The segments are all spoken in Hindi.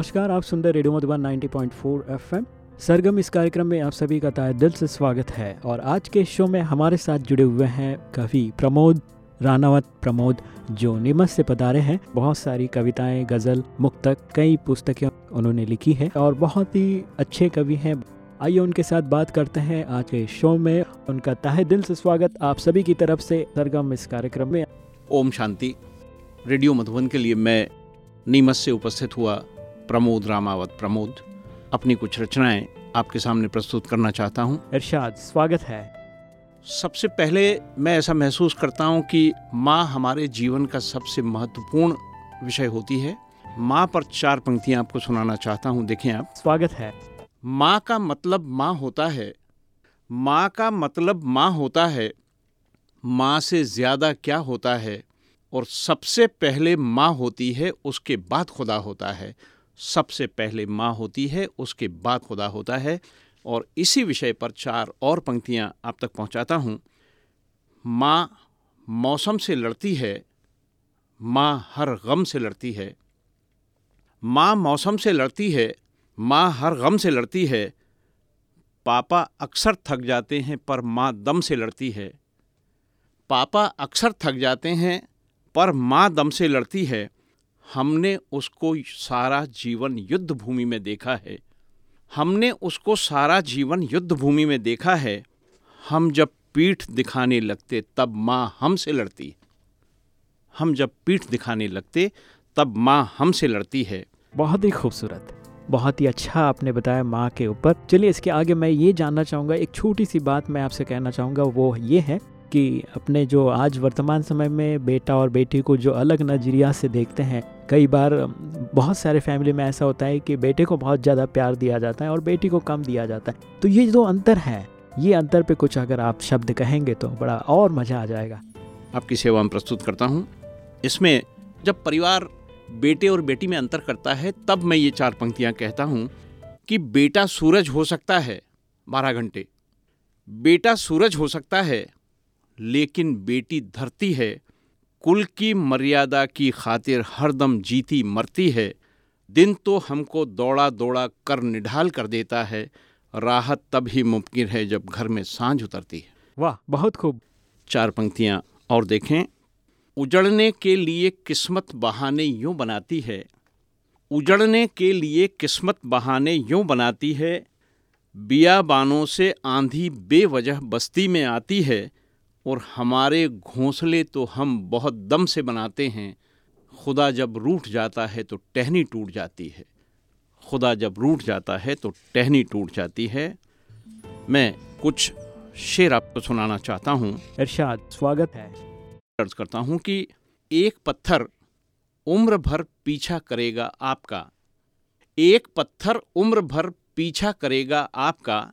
नमस्कार, आप सुन रहे रेडियो मधुबन 90.4 एफएम। सरगम इस कार्यक्रम में आप सभी का ताय दिल से स्वागत है और आज के शो में हमारे साथ जुड़े हुए हैं कवि प्रमोद, रानावत प्रमोद, जो नीमच से पधारे हैं। बहुत सारी कविताएँ, गज़ल, मुक्तक, कई पुस्तकें उन्होंने लिखी है और बहुत ही अच्छे कवि हैं। आइए उनके साथ बात करते हैं आज के शो में। उनका ताहे दिल से स्वागत आप सभी की तरफ़ से सरगम इस कार्यक्रम में। ओम शांति। रेडियो मधुबन के लिए मैं नीमच से उपस्थित हुआ प्रमोद रामावत। प्रमोद अपनी कुछ रचनाएँ आपके सामने प्रस्तुत करना चाहता हूँ। इरशाद स्वागत है। सबसे पहले मैं ऐसा महसूस करता हूँ कि माँ हमारे जीवन का सबसे महत्वपूर्ण विषय होती है। माँ पर चार पंक्तियाँ आपको सुनाना चाहता हूँ देखें आप। स्वागत है। माँ का मतलब माँ होता है। माँ का मतलब माँ होता है। माँ से ज़्यादा क्या होता है? और सबसे पहले माँ होती है उसके बाद खुदा होता है। सबसे पहले माँ होती है, उसके बाद खुदा होता है। और इसी विषय पर चार और पंक्तियाँ आप तक पहुँचाता हूँ। माँ मौसम से लड़ती है, माँ हर गम से लड़ती है। माँ मौसम से लड़ती है, माँ हर गम से लड़ती है। पापा अक्सर थक जाते हैं, पर माँ दम से लड़ती है। पापा अक्सर थक जाते हैं, पर माँ दम से लड़ती है। हमने उसको सारा जीवन युद्ध भूमि में देखा है। हमने उसको सारा जीवन युद्ध भूमि में देखा है। हम जब पीठ दिखाने लगते, तब माँ हमसे लड़ती। हम जब पीठ दिखाने लगते, तब माँ हमसे लड़ती है। बहुत ही खूबसूरत, बहुत ही अच्छा आपने बताया माँ के ऊपर। चलिए इसके आगे मैं ये जानना चाहूँगा, एक छोटी सी बात मैं आपसे कहना चाहूँगा, वो ये है कि अपने जो आज वर्तमान समय में बेटा और बेटी को जो अलग नज़रिया से देखते हैं कई बार, बहुत सारे फैमिली में ऐसा होता है कि बेटे को बहुत ज़्यादा प्यार दिया जाता है और बेटी को कम दिया जाता है। तो ये जो अंतर है, ये अंतर पे कुछ अगर आप शब्द कहेंगे तो बड़ा और मज़ा आ जाएगा। आपकी सेवा में प्रस्तुत करता हूँ। इसमें जब परिवार बेटे और बेटी में अंतर करता है, तब मैं ये चार पंक्तियाँ कहता हूँ कि बेटा सूरज हो सकता है बारह घंटे। बेटा सूरज हो सकता है, लेकिन बेटी धरती है कुल की मर्यादा की खातिर हरदम जीती मरती है दिन तो हमको दौड़ा दौड़ा कर निढाल कर देता है राहत तब ही मुमकिन है जब घर में साँझ उतरती है। वाह बहुत खूब। चार पंक्तियाँ और देखें। उजड़ने के लिए किस्मत बहाने यूँ बनाती है। उजड़ने के लिए किस्मत बहाने यूँ बनाती है। बियाबानों से आंधी बेवजह बस्ती में आती है। और हमारे घोंसले तो हम बहुत दम से बनाते हैं। खुदा जब रूठ जाता है तो टहनी टूट जाती है। खुदा जब रूठ जाता है तो टहनी टूट जाती है। मैं कुछ शेर आपको सुनाना चाहता हूँ। इरशाद स्वागत है। अर्ज़ करता हूँ कि एक पत्थर उम्र भर पीछा करेगा आपका। एक पत्थर उम्र भर पीछा करेगा आपका।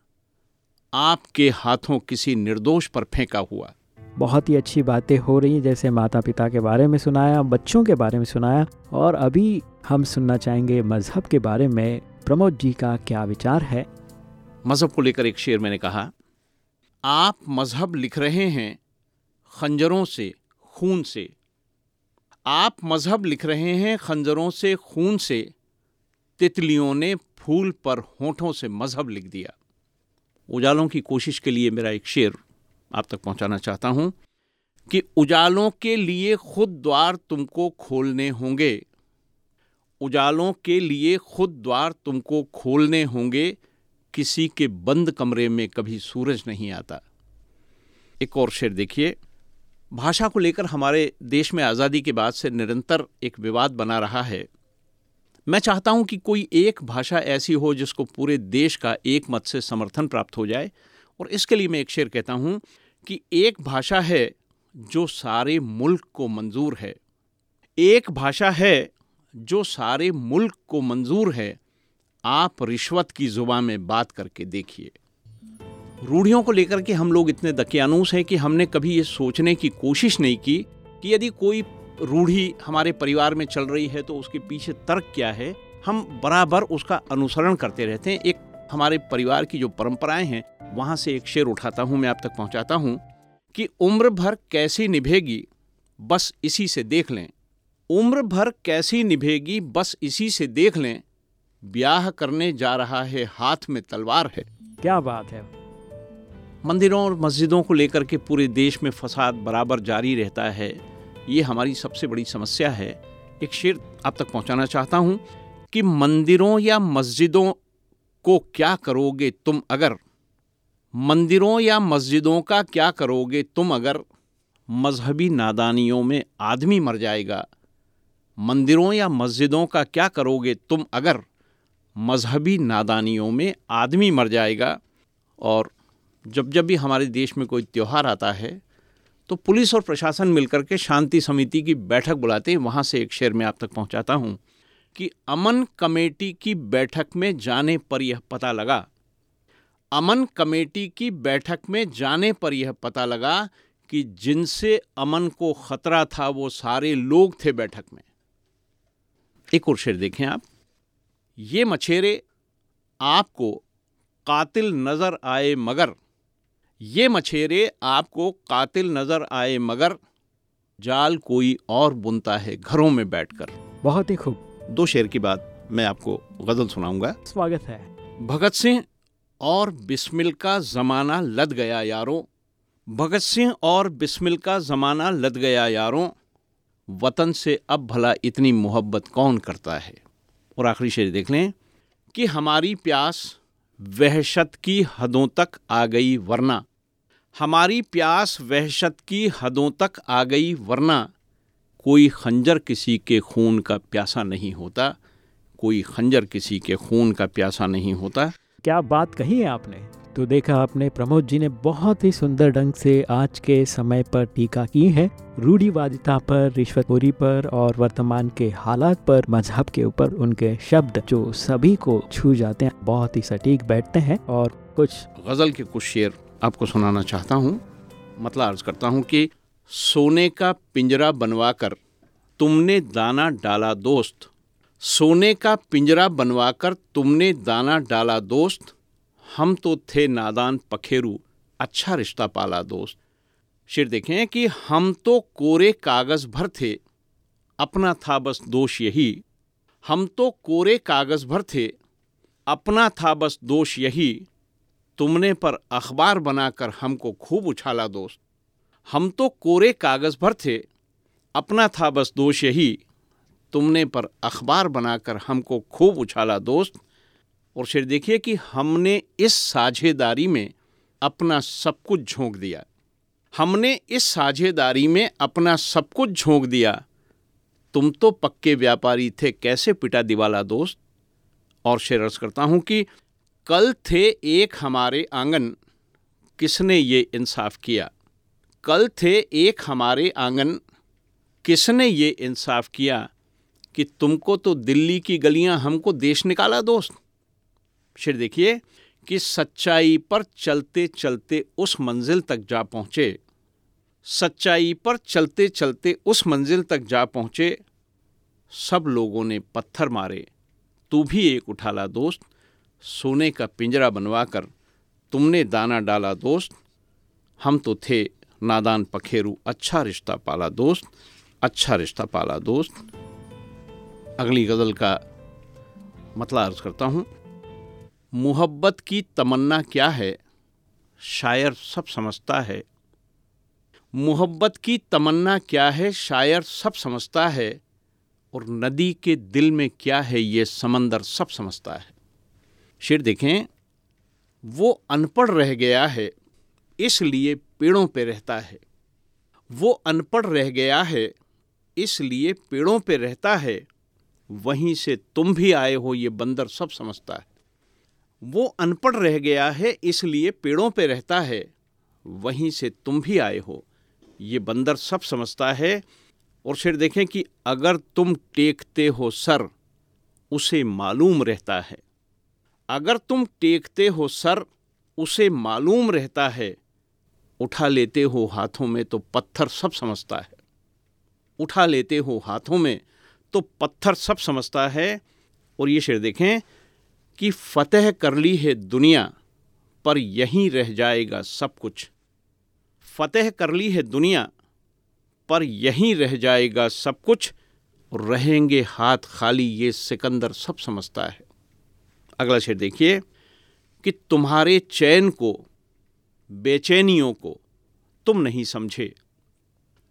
आपके हाथों किसी निर्दोष पर फेंका हुआ। बहुत ही अच्छी बातें हो रही हैं, जैसे माता पिता के बारे में सुनाया, बच्चों के बारे में सुनाया, और अभी हम सुनना चाहेंगे मज़हब के बारे में। प्रमोद जी का क्या विचार है? मज़हब को लेकर एक शेर मैंने कहा, आप मज़हब लिख रहे हैं खंजरों से, खून से। आप मज़हब लिख रहे हैं खंजरों से, खून से। तितलियों ने फूल पर होठों से मज़हब लिख दिया। उजालों की कोशिश के लिए मेरा एक शेर आप तक पहुंचाना चाहता हूँ कि उजालों के लिए खुद द्वार तुमको खोलने होंगे। उजालों के लिए खुद द्वार तुमको खोलने होंगे। किसी के बंद कमरे में कभी सूरज नहीं आता। एक और शेर देखिए। भाषा को लेकर हमारे देश में आज़ादी के बाद से निरंतर एक विवाद बना रहा है। मैं चाहता हूँ कि कोई एक भाषा ऐसी हो जिसको पूरे देश का एक मत से समर्थन प्राप्त हो जाए। और इसके लिए मैं एक शेर कहता हूँ कि एक भाषा है जो सारे मुल्क को मंजूर है। एक भाषा है जो सारे मुल्क को मंजूर है। आप रिश्वत की ज़ुबान में बात करके देखिए। रूढ़ियों को लेकर के हम लोग इतने दकियानूस हैं कि हमने कभी ये सोचने की कोशिश नहीं की कि यदि कोई रूढ़ी हमारे परिवार में चल रही है तो उसके पीछे तर्क क्या है। हम बराबर उसका अनुसरण करते रहते हैं। एक हमारे परिवार की जो परंपराएँ हैं वहाँ से एक शेर उठाता हूँ मैं आप तक पहुंचाता हूँ कि उम्र भर कैसी निभेगी बस इसी से देख लें। उम्र भर कैसी निभेगी बस इसी से देख लें। ब्याह करने जा रहा है हाथ में तलवार है। क्या बात है। मंदिरों और मस्जिदों को लेकर के पूरे देश में फसाद बराबर जारी रहता है। ये हमारी सबसे बड़ी समस्या है। एक शेर आप तक पहुंचाना चाहता हूँ कि मंदिरों या मस्जिदों को क्या करोगे तुम अगर मंदिरों या मस्जिदों का क्या करोगे तुम अगर मजहबी नादानियों में आदमी मर जाएगा? मंदिरों या मस्जिदों का क्या करोगे तुम अगर मजहबी नादानियों में आदमी मर जाएगा? और जब जब भी हमारे देश में कोई त्यौहार आता है तो पुलिस और प्रशासन मिलकर के शांति समिति की बैठक बुलाते हैं। वहाँ से एक शेर में आप तक पहुँचाता हूँ कि अमन कमेटी की बैठक में जाने पर यह पता लगा अमन कमेटी की बैठक में जाने पर यह पता लगा कि जिनसे अमन को खतरा था वो सारे लोग थे बैठक में। एक और शेर देखें आप। ये मछेरे आपको कातिल नज़र आए मगर ये मछेरे आपको कातिल नज़र आए मगर जाल कोई और बुनता है घरों में बैठकर। बहुत ही खूब। दो शेर की बात मैं आपको गज़ल सुनाऊँगा। स्वागत है। भगत सिंह और बिस्मिल का ज़माना लद गया यारों। भगत सिंह और बिस्मिल का ज़माना लद गया यारों। वतन से अब भला इतनी मोहब्बत कौन करता है? और आखिरी शेर देख लें कि हमारी प्यास वहशत की हदों तक आ गई वरना। हमारी प्यास वहशत की हदों तक आ गई वरना। कोई खंजर किसी के खून का प्यासा नहीं होता। कोई खंजर किसी के खून का प्यासा नहीं होता। क्या बात कही है आपने? तो देखा आपने, प्रमोद जी ने बहुत ही सुंदर ढंग से आज के समय पर टीका की है। रूढ़ीवादिता पर, रिश्वतखोरी पर और वर्तमान के हालात पर, मज़हब के ऊपर उनके शब्द जो सभी को छू जाते हैं, बहुत ही सटीक बैठते हैं और कुछ गज़ल के कुछ शेर आपको सुनाना चाहता हूँ। मतलब अर्ज़ करता हूँ कि सोने का पिंजरा बनवाकर तुमने दाना डाला दोस्त। सोने का पिंजरा बनवाकर तुमने दाना डाला, दोस्त। हम तो थे नादान पखेरु। अच्छा रिश्ता पाला, दोस्त। शेर देखें कि हम तो कोरे कागज़ भर थे। अपना था बस दोष यही। हम तो कोरे कागज़ भर थे। अपना था बस दोष यही। तुमने पर अखबार बनाकर हमको खूब उछाला, दोस्त। हम तो कोरे कागज़ भर थे। अपना था बस दोष यही। तुमने पर अखबार बनाकर हमको खूब उछाला, दोस्त। और फिर देखिए कि हमने इस साझेदारी में अपना सब कुछ झोंक दिया। हमने इस साझेदारी में अपना सब कुछ झोंक दिया। तुम तो पक्के व्यापारी थे, कैसे पिटा दिवाला, दोस्त? और शेर, अर्ज़ करता हूँ कि कल थे एक हमारे आँगन, किसने ये इंसाफ किया? कल थे एक हमारे आँगन, किसने ये इंसाफ किया? कि तुमको तो दिल्ली की गलियाँ हमको देश निकाला, दोस्त। फिर देखिए कि सच्चाई पर चलते चलते उस मंजिल तक जा पहुँचे। सच्चाई पर चलते चलते उस मंजिल तक जा पहुँचे। सब लोगों ने पत्थर मारे। तू भी एक उठाला, दोस्त। सोने का पिंजरा बनवाकर तुमने दाना डाला, दोस्त। हम तो थे नादान पखेरू। अच्छा रिश्ता पाला, दोस्त। अच्छा रिश्ता पाला, दोस्त। अगली गज़ल का मतला अर्ज़ करता हूँ। मोहब्बत की तमन्ना क्या है? शायर सब समझता है। मोहब्बत की तमन्ना क्या है? शायर सब समझता है। और नदी के दिल में क्या है? ये समंदर सब समझता है। शेर देखें, वो अनपढ़ रह गया है, इसलिए पेड़ों पे रहता है। वो अनपढ़ रह गया है, इसलिए पेड़ों पे रहता है। वहीं से तुम भी आए हो, ये बंदर सब समझता है। वो अनपढ़ रह गया है, इसलिए पेड़ों पे रहता है। वहीं से तुम भी आए हो, ये बंदर सब समझता है। और फिर देखें कि अगर तुम टेकते हो सर, उसे मालूम रहता है। अगर तुम टेकते हो सर, उसे मालूम रहता है। उठा लेते हो हाथों में तो पत्थर सब समझता है। उठा लेते हो हाथों में तो पत्थर सब समझता है। और ये शेर देखें कि फतेह कर ली है दुनिया, पर यहीं रह जाएगा सब कुछ। फतेह कर ली है दुनिया, पर यहीं रह जाएगा सब कुछ। रहेंगे हाथ खाली, ये सिकंदर सब समझता है। अगला शेर देखिए कि तुम्हारे चैन को, बेचैनियों को तुम नहीं समझे।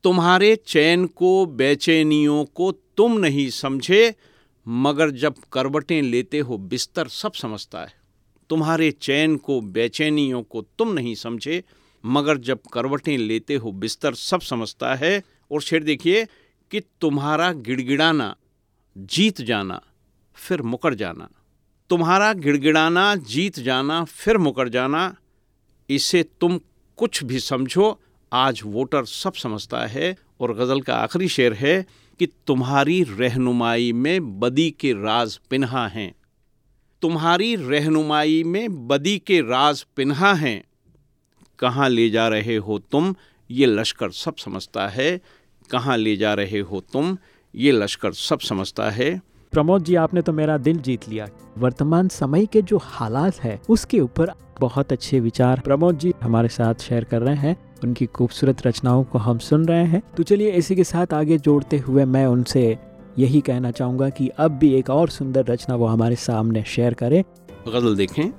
तुम्हारे चैन को, बेचैनियों को तुम नहीं समझे, मगर जब करवटें लेते हो, बिस्तर सब समझता है। तुम्हारे चैन को, बेचैनियों को तुम नहीं समझे, मगर जब करवटें लेते हो, बिस्तर सब समझता है। और शेर देखिए कि तुम्हारा गिड़गिड़ाना जीत जाना, फिर मुकर जाना। तुम्हारा गिड़गिड़ाना जीत जाना, फिर मुकर जाना, इसे तुम कुछ भी समझो आज वोटर सब समझता है और गज़ल का आखिरी शेर है कि तुम्हारी रहनुमाई में बदी के राज पिन्हा हैं। तुम्हारी रहनुमाई में बदी के राज पिन्हा हैं। कहाँ ले जा रहे हो तुम? ये लश्कर सब समझता है। कहाँ ले जा रहे हो तुम? ये लश्कर सब समझता है। प्रमोद जी, आपने तो मेरा दिल जीत लिया। वर्तमान समय के जो हालात है, उसके ऊपर बहुत अच्छे विचार प्रमोद जी हमारे साथ शेयर कर रहे हैं। उनकी खूबसूरत रचनाओं को हम सुन रहे हैं। तो चलिए इसी के साथ आगे जोड़ते हुए मैं उनसे यही कहना चाहूँगा कि अब भी एक और सुंदर रचना वो हमारे सामने शेयर करें। गज़ल देखें।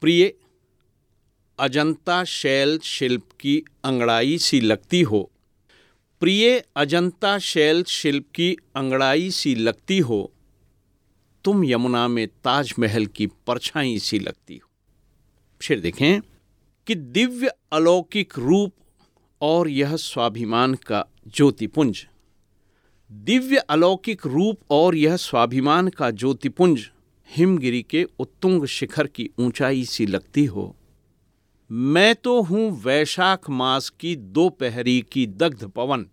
प्रिय, अजंता शैल शिल्प की अंगड़ाई सी लगती हो। प्रिय, अजंता शैल शिल्प की अंगड़ाई सी लगती हो। तुम यमुना में ताजमहल की परछाई सी लगती हो। फिर देखें कि दिव्य अलौकिक रूप और यह स्वाभिमान का ज्योतिपुंज। दिव्य अलौकिक रूप और यह स्वाभिमान का ज्योतिपुंज हिमगिरी के उत्तुंग शिखर की ऊंचाई सी लगती हो। मैं तो हूँ वैशाख मास की दोपहरी की दग्ध पवन।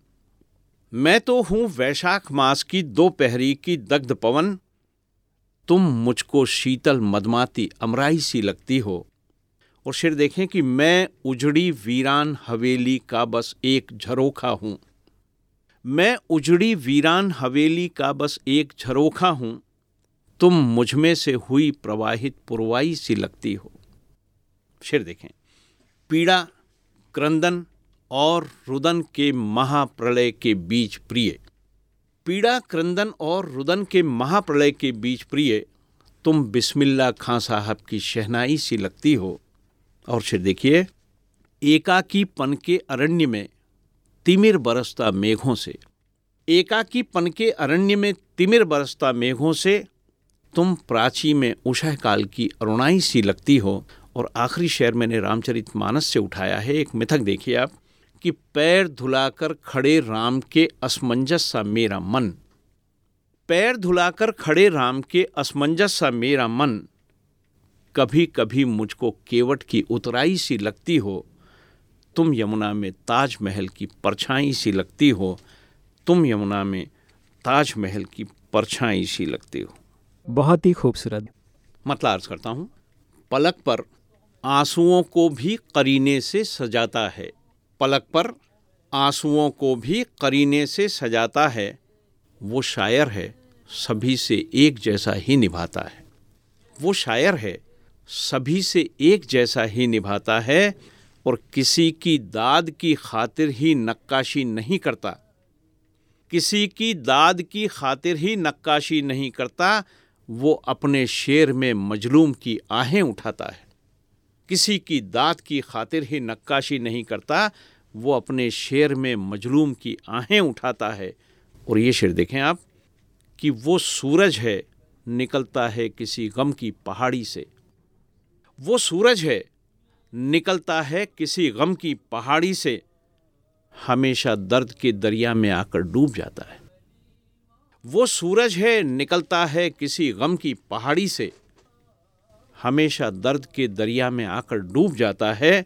मैं तो हूँ वैशाख मास की दोपहरी की दग्ध पवन। तुम मुझको शीतल मदमाती अमराई सी लगती हो। और शेर देखें कि मैं उजड़ी वीरान हवेली का बस एक झरोखा हूँ। मैं उजड़ी वीरान हवेली का बस एक झरोखा हूँ। तुम मुझमें से हुई प्रवाहित पुरवाई सी लगती हो। शेर देखें, पीड़ा, क्रंदन और रुदन के महाप्रलय के बीच प्रिय। पीड़ा, क्रंदन और रुदन के महाप्रलय के बीच प्रिय, तुम बिस्मिल्ला खां साहब की शहनाई सी लगती हो। और फिर देखिए, एकाकी पन के अरण्य में तिमिर बरसता मेघों से, एकाकी पन के अरण्य में तिमिर बरसता मेघों से तुम प्राची में उषा काल की अरुणाई सी लगती हो। और आखिरी शेर मैंने रामचरित मानस से उठाया है, एक मिथक देखिए आप, कि पैर धुलाकर खड़े राम के असमंजस सा मेरा मन। पैर धुलाकर खड़े राम के असमंजस सा मेरा मन। कभी कभी मुझको केवट की उतराई सी लगती हो तुम यमुना में ताजमहल की परछाई सी लगती हो तुम यमुना में ताजमहल की परछाई सी लगती हो। बहुत ही खूबसूरत। मतलब अर्ज़ करता हूँ। पलक पर आंसुओं को भी करीने से सजाता है। पलक पर आंसुओं को भी करीने से सजाता है। वो शायर है सभी से एक जैसा ही निभाता है। वो शायर है सभी से एक जैसा ही निभाता है और किसी की दाद की खातिर ही नक्काशी नहीं करता। किसी की दाद की खातिर ही नक्काशी नहीं करता, वो अपने शेर में मजलूम की आहें उठाता है। किसी की दाद की खातिर ही नक्काशी नहीं करता, वो अपने शेर में मजलूम की आहें उठाता है। और ये शेर देखें आप, कि वो सूरज है, निकलता है किसी गम की पहाड़ी से। वो सूरज है, निकलता है किसी गम की पहाड़ी से, हमेशा दर्द के दरिया में आकर डूब जाता है। वो सूरज है, निकलता है किसी गम की पहाड़ी से, हमेशा दर्द के दरिया में आकर डूब जाता है।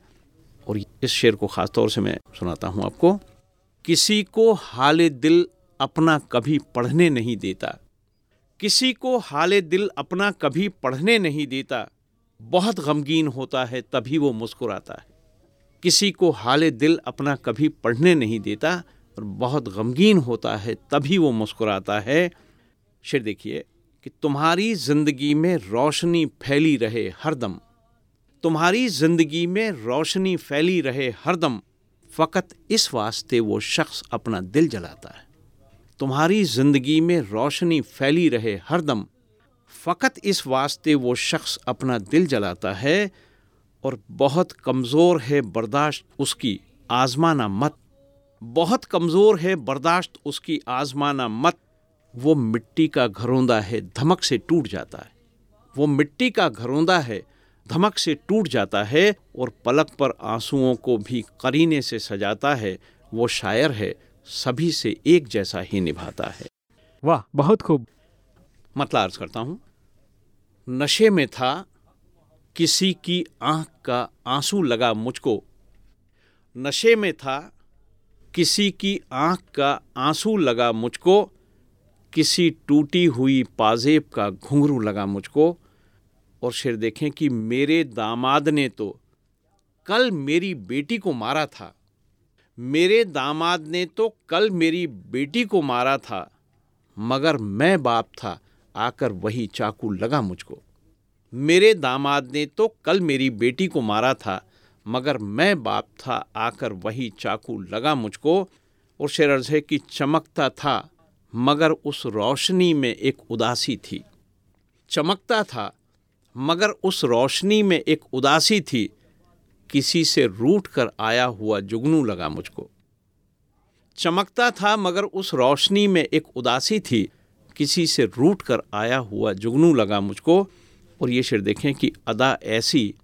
और इस शेर को ख़ास तौर से मैं सुनाता हूँ आपको। किसी को हाल दिल अपना कभी पढ़ने नहीं देता। किसी को हाल दिल अपना कभी पढ़ने नहीं देता। बहुत गमगीन होता है, तभी वो मुस्कुराता है। किसी को हाल दिल अपना कभी पढ़ने नहीं देता और बहुत गमगीन होता है, तभी वो मुस्कुराता है। शेर देखिए कि तुम्हारी ज़िंदगी में रोशनी फैली रहे हरदम। तुम्हारी ज़िंदगी में रोशनी फैली रहे हरदम, फ़कत इस वास्ते वो शख्स अपना दिल जलाता है। तुम्हारी ज़िंदगी में रोशनी फैली रहे हरदम फ़कत इस वास्ते वो शख्स अपना दिल जलाता है और बहुत कमज़ोर है बर्दाश्त उसकी आजमाना मत। बहुत कमज़ोर है बर्दाश्त उसकी आजमाना मत। वो मिट्टी का घरौंदा है धमक से टूट जाता है। वो मिट्टी का घरौंदा है धमक से टूट जाता है और पलक पर आंसुओं को भी करीने से सजाता है। वो शायर है सभी से एक जैसा ही निभाता है। वाह बहुत खूब। मतलब अर्ज़ करता हूँ नशे में था, किसी की आँख का आँसू लगा मुझको। नशे में था, किसी की आँख का आँसू लगा मुझको। किसी टूटी हुई पाजेब का घुंघरू लगा मुझको। और शेर देखें कि मेरे दामाद ने तो कल मेरी बेटी को मारा था। मेरे दामाद ने तो कल मेरी बेटी को मारा था, मगर मैं बाप था। आकर वही चाकू लगा मुझको। मेरे दामाद ने तो कल मेरी बेटी को मारा था, मगर मैं बाप था, आकर वही चाकू लगा मुझको और शेर अर्ज़ है चमकता था, मगर उस रोशनी में एक उदासी थी। चमकता था, मगर उस रोशनी में एक उदासी थी। किसी से रूट कर आया हुआ जुगनू लगा मुझको। चमकता था, मगर उस रोशनी में एक उदासी थी। किसी से रूट कर आया हुआ जुगनू लगा मुझको और ये शेर देखें कि अदा ऐसी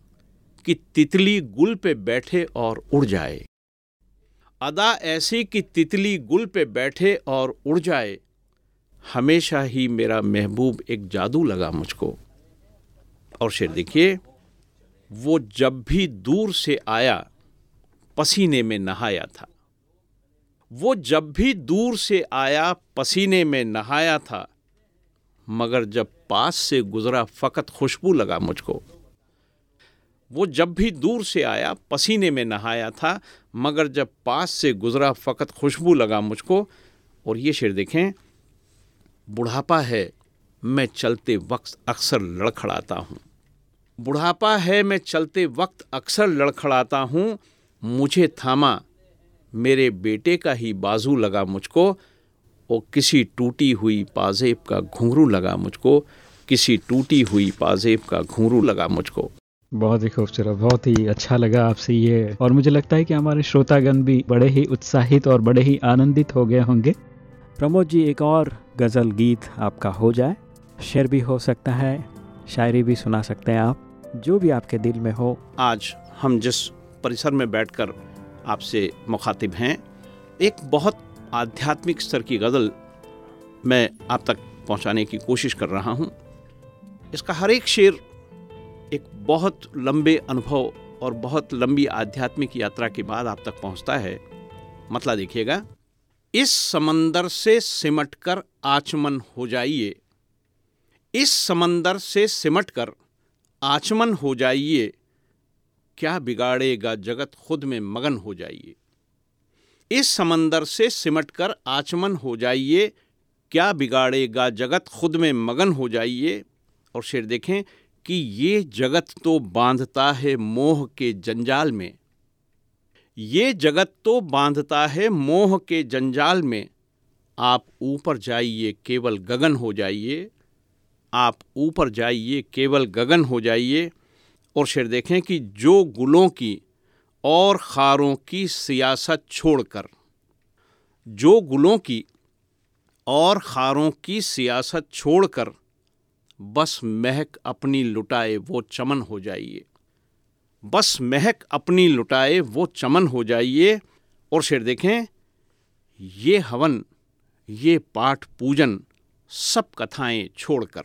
कि तितली गुल पे बैठे और उड़ जाए। अदा ऐसी कि तितली गुल पे बैठे और उड़ जाए। हमेशा ही मेरा महबूब एक जादू लगा मुझको। और शेर देखिए, वो जब भी दूर से आया, पसीने में नहाया था। वो जब भी दूर से आया, पसीने में नहाया था, मगर जब पास से गुजरा, फ़कत खुशबू लगा मुझको। वो जब भी दूर से आया, पसीने में नहाया था, मगर जब पास से गुजरा, फ़कत खुशबू लगा मुझको। और ये शेर देखें, बुढ़ापा है, मैं चलते वक्त अक्सर लड़खड़ाता हूँ। बुढ़ापा है, मैं चलते वक्त अक्सर लड़खड़ाता हूँ, मुझे थामा मेरे बेटे का ही बाजू लगा मुझको और किसी टूटी हुई पाजेब का घुंघरू लगा मुझको किसी टूटी हुई पाजेब का घुंघरू लगा मुझको। बहुत ही खूबसूरत बहुत ही अच्छा लगा आपसे ये। और मुझे लगता है कि हमारे श्रोतागण भी बड़े ही उत्साहित और बड़े ही आनंदित हो गए होंगे। प्रमोद जी एक और गज़ल गीत आपका हो जाए। शेर भी हो सकता है शायरी भी सुना सकते हैं आप। जो भी आपके दिल में हो। आज हम जिस परिसर में बैठकर आपसे मुखातिब हैं। एक बहुत आध्यात्मिक स्तर की गज़ल मैं आप तक पहुँचाने की कोशिश कर रहा हूँ। इसका हर एक शेर एक बहुत लंबे अनुभव और बहुत लंबी आध्यात्मिक यात्रा के बाद आप तक पहुँचता है। मतलब देखिएगा, इस समंदर से सिमटकर आचमन हो जाइए। इस समंदर से सिमटकर आचमन हो जाइए। क्या बिगाड़ेगा जगत खुद में मगन हो जाइए। इस समंदर से सिमटकर आचमन हो जाइए। क्या बिगाड़ेगा जगत खुद में मगन हो जाइए। और शेर देखें कि ये जगत तो बांधता है मोह के जंजाल में। ये जगत तो बांधता है मोह के जंजाल में। आप ऊपर जाइए, केवल गगन हो जाइए। आप ऊपर जाइए, केवल गगन हो जाइए। और शेर देखें कि जो गुलों की और खारों की सियासत छोड़कर, जो गुलों की और खारों की सियासत छोड़कर बस महक अपनी लुटाए वो चमन हो जाइए। बस महक अपनी लुटाए वो चमन हो जाइए। और शेर देखें, ये हवन, ये पाठ पूजन, सब कथाएँ छोड़कर।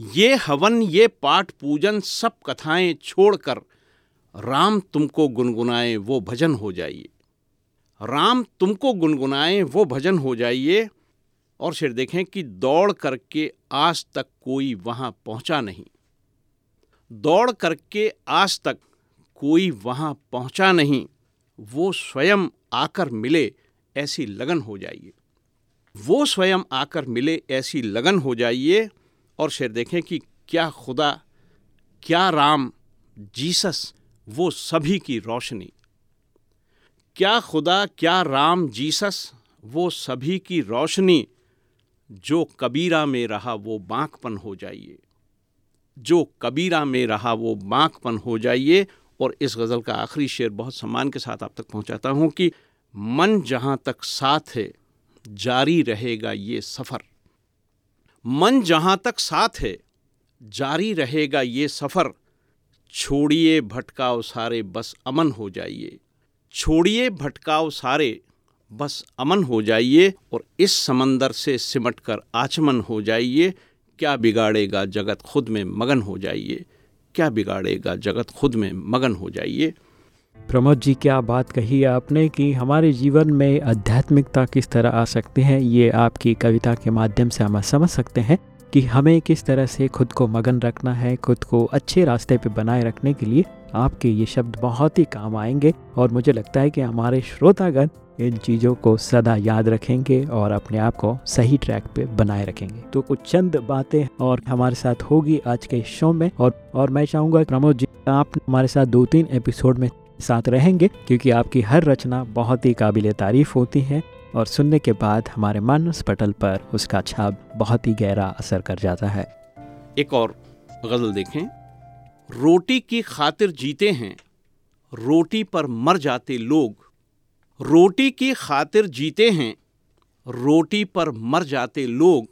ये हवन, ये पाठ, पूजन, सब कथाएँ छोड़कर राम तुमको गुनगुनाए, वो भजन हो जाइए। राम तुमको गुनगुनाए, वो भजन हो जाइए। और फिर देखें कि दौड़ करके आज तक कोई वहाँ पहुँचा नहीं। दौड़ करके आज तक कोई वहाँ पहुँचा नहीं। वो स्वयं आकर मिले, ऐसी लगन हो जाइए। वो स्वयं आकर मिले, ऐसी लगन हो जाइए। और शेर देखें कि क्या खुदा, क्या राम, जीसस, वो सभी की रोशनी। क्या खुदा, क्या राम, जीसस, वो सभी की रोशनी, जो कबीरा में रहा वो बांकपन हो जाइए। जो कबीरा में रहा वो बांकपन हो जाइए। और इस गज़ल का आखिरी शेर बहुत सम्मान के साथ आप तक पहुंचाता हूँ कि मन जहाँ तक साथ है, जारी रहेगा ये सफ़र। मन जहाँ तक साथ है, जारी रहेगा ये सफ़र। छोड़िए भटकाओ सारे, बस अमन हो जाइए। छोड़िए भटकाओ सारे, बस अमन हो जाइए और इस समंदर से सिमट कर आचमन हो जाइए। क्या बिगाड़ेगा जगत खुद में मगन हो जाइए। क्या बिगाड़ेगा जगत खुद में मगन हो जाइए। प्रमोद जी, क्या बात कही आपने कि हमारे जीवन में आध्यात्मिकता किस तरह आ सकती है? ये आपकी कविता के माध्यम से हम समझ सकते हैं कि हमें किस तरह से खुद को मगन रखना है, खुद को अच्छे रास्ते पे बनाए रखने के लिए आपके ये शब्द बहुत ही काम आएँगे और मुझे लगता है कि हमारे श्रोतागण इन चीज़ों को सदा याद रखेंगे और अपने आप को सही ट्रैक पे बनाए रखेंगे। तो कुछ चंद बातें और हमारे साथ होगी आज के शो में और और मैं चाहूँगा प्रमोद जी, आप हमारे साथ दो तीन एपिसोड में साथ रहेंगे, क्योंकि आपकी हर रचना बहुत ही काबिल तारीफ़ होती है और सुनने के बाद हमारे मानस पटल पर उसका छाप बहुत ही गहरा असर कर जाता है। एक और गज़ल देखें। रोटी की खातिर जीते हैं, रोटी पर मर जाते लोग। रोटी की खातिर जीते हैं, रोटी पर मर जाते लोग।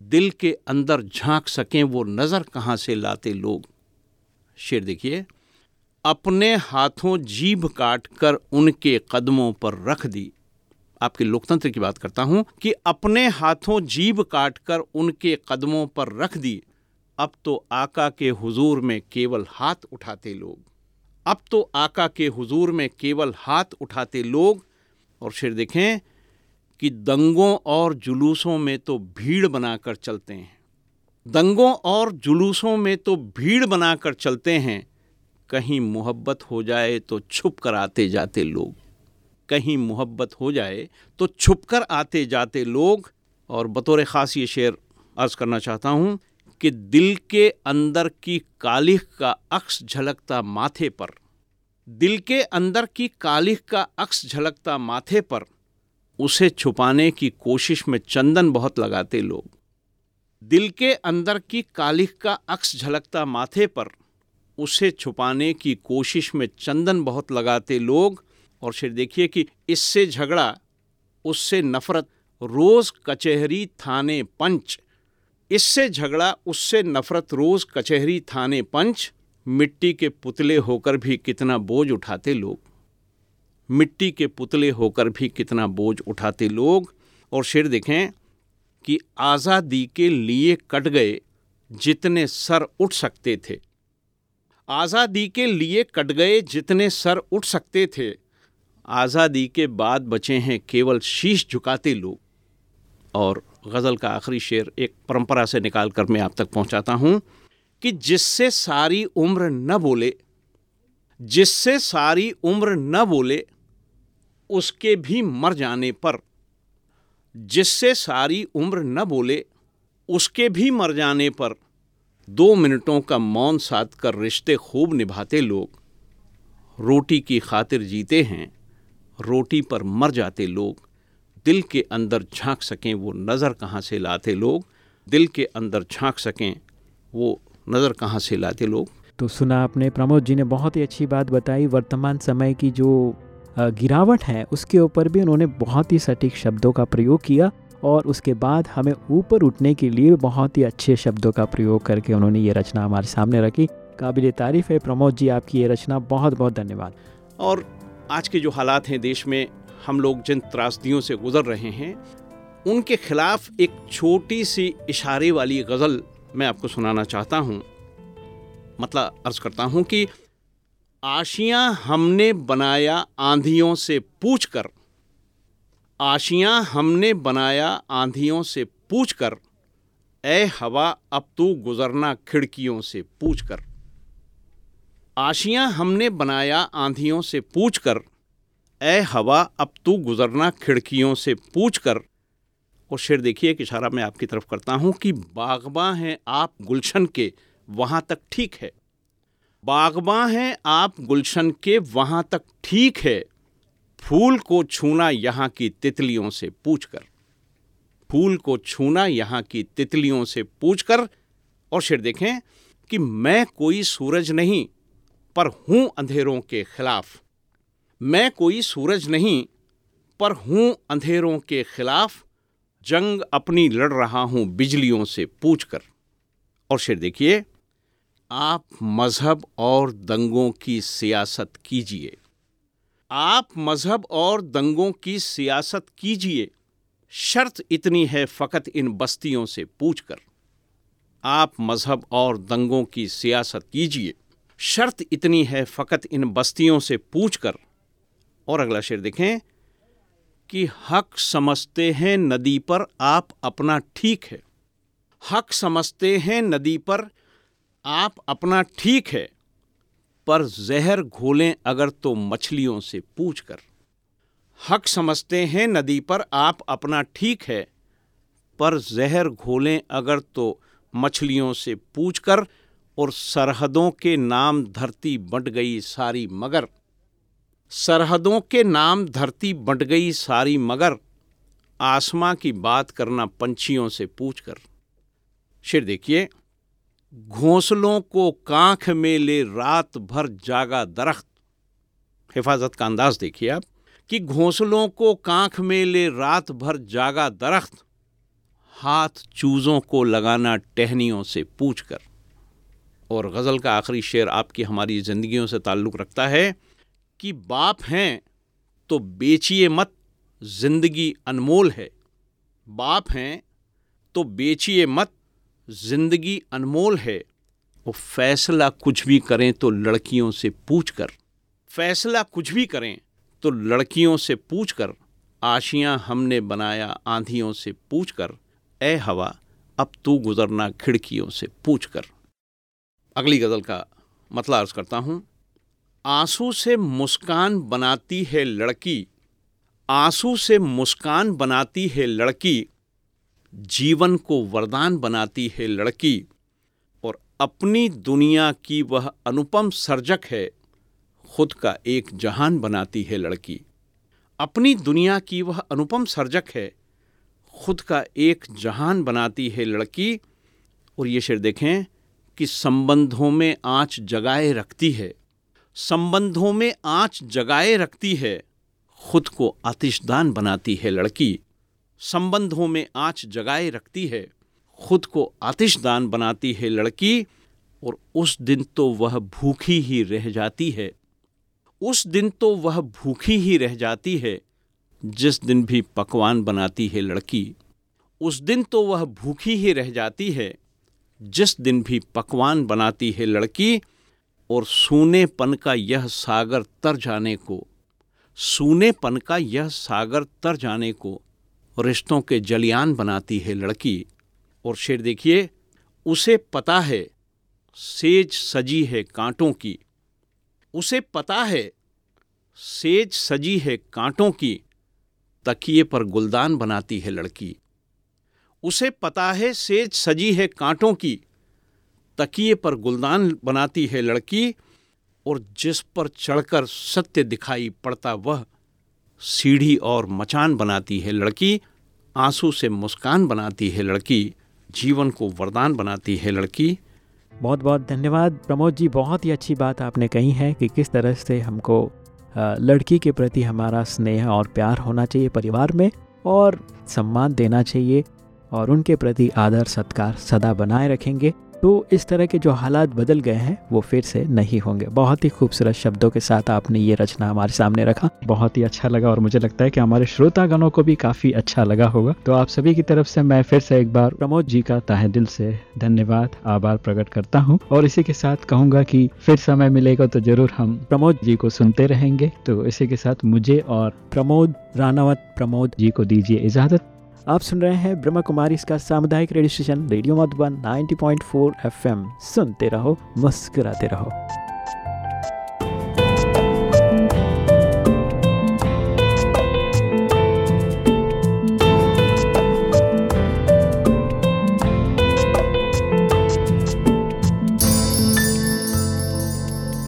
दिल के अंदर झाँक सकें वो नज़र कहाँ से लाते लोग। शेर देखिए। अपने हाथों जीभ काट कर उनके कदमों पर रख दी। आपके लोकतंत्र की बात करता हूँ कि अपने हाथों जीभ काट कर उनके कदमों पर रख दी। अब तो आका के हुजूर में केवल हाथ उठाते लोग। अब तो आका के हुजूर में केवल हाथ उठाते लोग। और शेर देखें कि दंगों और जुलूसों में तो भीड़ बनाकर चलते हैं। दंगों और जुलूसों में तो भीड़ बनाकर चलते हैं। कहीं मोहब्बत हो जाए तो छुप कर आते जाते लोग। कहीं मोहब्बत हो जाए तो छुप कर आते जाते लोग। और बतौर ख़ास ये शेर अर्ज़ करना चाहता हूँ कि दिल के अंदर की कालिख का अक्स झलकता माथे पर। दिल के अंदर की कालिख का अक्स झलकता माथे पर उसे छुपाने की कोशिश में चंदन बहुत लगाते लोग। दिल के अंदर की कालिख का अक्स झलकता माथे पर उसे छुपाने की कोशिश में चंदन बहुत लगाते लोग और फिर देखिए कि इससे झगड़ा, उससे नफ़रत, रोज़ कचहरी थाने पंच। इससे झगड़ा, उससे नफरत, रोज कचहरी थाने पंच। मिट्टी के पुतले होकर भी कितना बोझ उठाते लोग। मिट्टी के पुतले होकर भी कितना बोझ उठाते लोग। और शेर देखें कि आज़ादी के लिए कट गए जितने सर उठ सकते थे। आज़ादी के लिए कट गए जितने सर उठ सकते थे। आज़ादी के बाद बचे हैं केवल शीश झुकाते लोग। और गज़ल का आखिरी शेर एक परंपरा से निकाल कर मैं आप तक पहुंचाता हूँ कि जिससे सारी उम्र न बोले, जिससे सारी उम्र न बोले, उसके भी मर जाने पर, जिससे सारी उम्र न बोले, उसके भी मर जाने पर दो मिनटों का मौन साध कर रिश्ते खूब निभाते लोग। रोटी की खातिर जीते हैं, रोटी पर मर जाते लोग। दिल के अंदर झाँक सकें वो नज़र कहाँ से लाते लोग। दिल के अंदर झाँक सकें वो नज़र कहाँ से लाते लोग। तो सुना आपने, प्रमोद जी ने बहुत ही अच्छी बात बताई, वर्तमान समय की जो गिरावट है, उसके ऊपर भी उन्होंने बहुत ही सटीक शब्दों का प्रयोग किया। और उसके बाद हमें ऊपर उठने के लिए बहुत ही अच्छे शब्दों का प्रयोग करके उन्होंने ये रचना हमारे सामने रखी। काबिल तारीफ़ है प्रमोद जी, आपकी ये रचना बहुत बहुत धन्यवाद। और आज के जो हालात हैं देश में, हम लोग जिन त्रासदियों से गुजर रहे हैं, उनके खिलाफ एक छोटी सी इशारे वाली गज़ल मैं आपको सुनाना चाहता हूँ। मतलब अर्ज़ करता हूँ कि आशियाँ हमने बनाया आंधियों से पूछ कर आशियाँ हमने बनाया आंधियों से पूछ कर ए हवा, अब तू गुजरना खिड़कियों से पूछ कर आशियाँ हमने बनाया आंधियों से पूछ कर ए हवा, अब तू गुजरना खिड़कियों से पूछ कर और शेर देखिए एक इशारा मैं आपकी तरफ़ करता हूँ कि बागबा हैं आप गुलशन के, वहाँ तक ठीक है। बागबा हैं आप गुलशन के, वहाँ तक ठीक है। फूल को छूना यहाँ की तितलियों से पूछ कर फूल को छूना यहाँ की तितलियों से पूछकर, और शेर देखें कि मैं कोई सूरज नहीं, पर हूँ अंधेरों के खिलाफ। मैं कोई सूरज नहीं, पर हूँ अंधेरों के खिलाफ। जंग अपनी लड़ रहा हूँ बिजलियों से पूछकर। और शेर देखिए, आप मज़हब और दंगों की सियासत कीजिए। आप मज़हब और दंगों की सियासत कीजिए। शर्त इतनी है फ़कत इन बस्तियों से पूछकर। आप मज़हब और दंगों की सियासत कीजिए। शर्त इतनी है फ़कत इन बस्तियों से पूछकर। और अगला शेर देखें कि हक समझते हैं नदी पर आप अपना ठीक है। हक समझते हैं नदी पर आप अपना ठीक है। पर जहर घोलें अगर तो मछलियों से पूछ कर हक समझते हैं नदी पर आप अपना ठीक है, पर जहर घोलें अगर तो मछलियों से पूछ कर और सरहदों के नाम धरती बंट गई सारी मगर। सरहदों के नाम धरती बंट गई सारी मगर, आसमां की बात करना पंछियों से पूछ कर शेर देखिए घोंसलों को कांख में ले रात भर जागा दरख्त। हिफाजत का अंदाज देखिए आप, कि घोंसलों को कांख में ले रात भर जागा दरख्त, हाथ चूज़ों को लगाना टहनियों से पूछ कर और गज़ल का आखिरी शेर आपकी हमारी ज़िंदगियों से ताल्लुक़ रखता है कि बाप हैं तो बेचिए मत, ज़िंदगी अनमोल है। बाप हैं तो बेचिए मत ज़िंदगी अनमोल है, वो फैसला कुछ भी करें तो लड़कियों से पूछ कर फैसला कुछ भी करें तो लड़कियों से पूछ कर आशियाँ हमने बनाया आंधियों से पूछ कर ए हवा, अब तू गुजरना खिड़कियों से पूछ कर अगली गज़ल का मतलब अर्ज़ करता हूँ। आँसू से मुस्कान बनाती है लड़की। आँसू से मुस्कान बनाती है लड़की। जीवन को वरदान बनाती है लड़की, और अपनी दुनिया की वह अनुपम सर्जक है, खुद का एक जहान बनाती है लड़की। अपनी दुनिया की वह अनुपम सर्जक है, खुद का एक जहान बनाती है लड़की, और ये शेर देखें कि संबंधों में आँच जगाए रखती है। संबंधों में आँच जगाए रखती है, खुद को आतिशदान बनाती है लड़की। संबंधों में आँच जगाए रखती है, खुद को आतिशदान बनाती है लड़की, और उस दिन तो वह भूखी ही रह जाती है। उस दिन तो वह भूखी ही रह जाती है, जिस दिन भी पकवान बनाती है लड़की। उस दिन तो वह भूखी ही रह जाती है, जिस दिन भी पकवान बनाती है लड़की, और सूनेपन का यह सागर तर जाने को। सूनेपन का यह सागर तर जाने को। रिश्तों के जलियान बनाती है लड़की। और शेर देखिए, उसे पता है, सेज सजी है कांटों की। उसे पता है, सेज सजी है कांटों की, तकिए पर गुलदान बनाती है लड़की। उसे पता है, सेज सजी है कांटों की, तकिए पर गुलदान बनाती है लड़की, और जिस पर चढ़कर सत्य दिखाई पड़ता वह सीढ़ी और मचान बनाती है लड़की, आँसू से मुस्कान बनाती है लड़की, जीवन को वरदान बनाती है लड़की। बहुत बहुत धन्यवाद। प्रमोद जी, बहुत ही अच्छी बात आपने कही है कि किस तरह से हमको लड़की के प्रति हमारा स्नेह और प्यार होना चाहिए परिवार में और सम्मान देना चाहिए और उनके प्रति आदर, सत्कार सदा बनाए रखेंगे। तो इस तरह के जो हालात बदल गए हैं, वो फिर से नहीं होंगे। बहुत ही खूबसूरत शब्दों के साथ आपने ये रचना हमारे सामने रखा। बहुत ही अच्छा लगा और मुझे लगता है कि हमारे श्रोतागणों को भी काफ़ी अच्छा लगा होगा। तो आप सभी की तरफ़ से मैं फिर से एक बार प्रमोद जी का ताहे दिल से धन्यवाद, आभार प्रकट करता हूँ। और इसी के साथ कहूँगा कि फिर समय मिलेगा तो ज़रूर हम प्रमोद जी को सुनते रहेंगे। तो इसी के साथ मुझे और प्रमोद रानावत प्रमोद जी को दीजिए इजाज़त। आप सुन रहे हैं ब्रह्म कुमारी इसका सामुदायिक radio station, radio Madhuban 90.4 FM. सुनते रहो, मुस्कुराते रहो।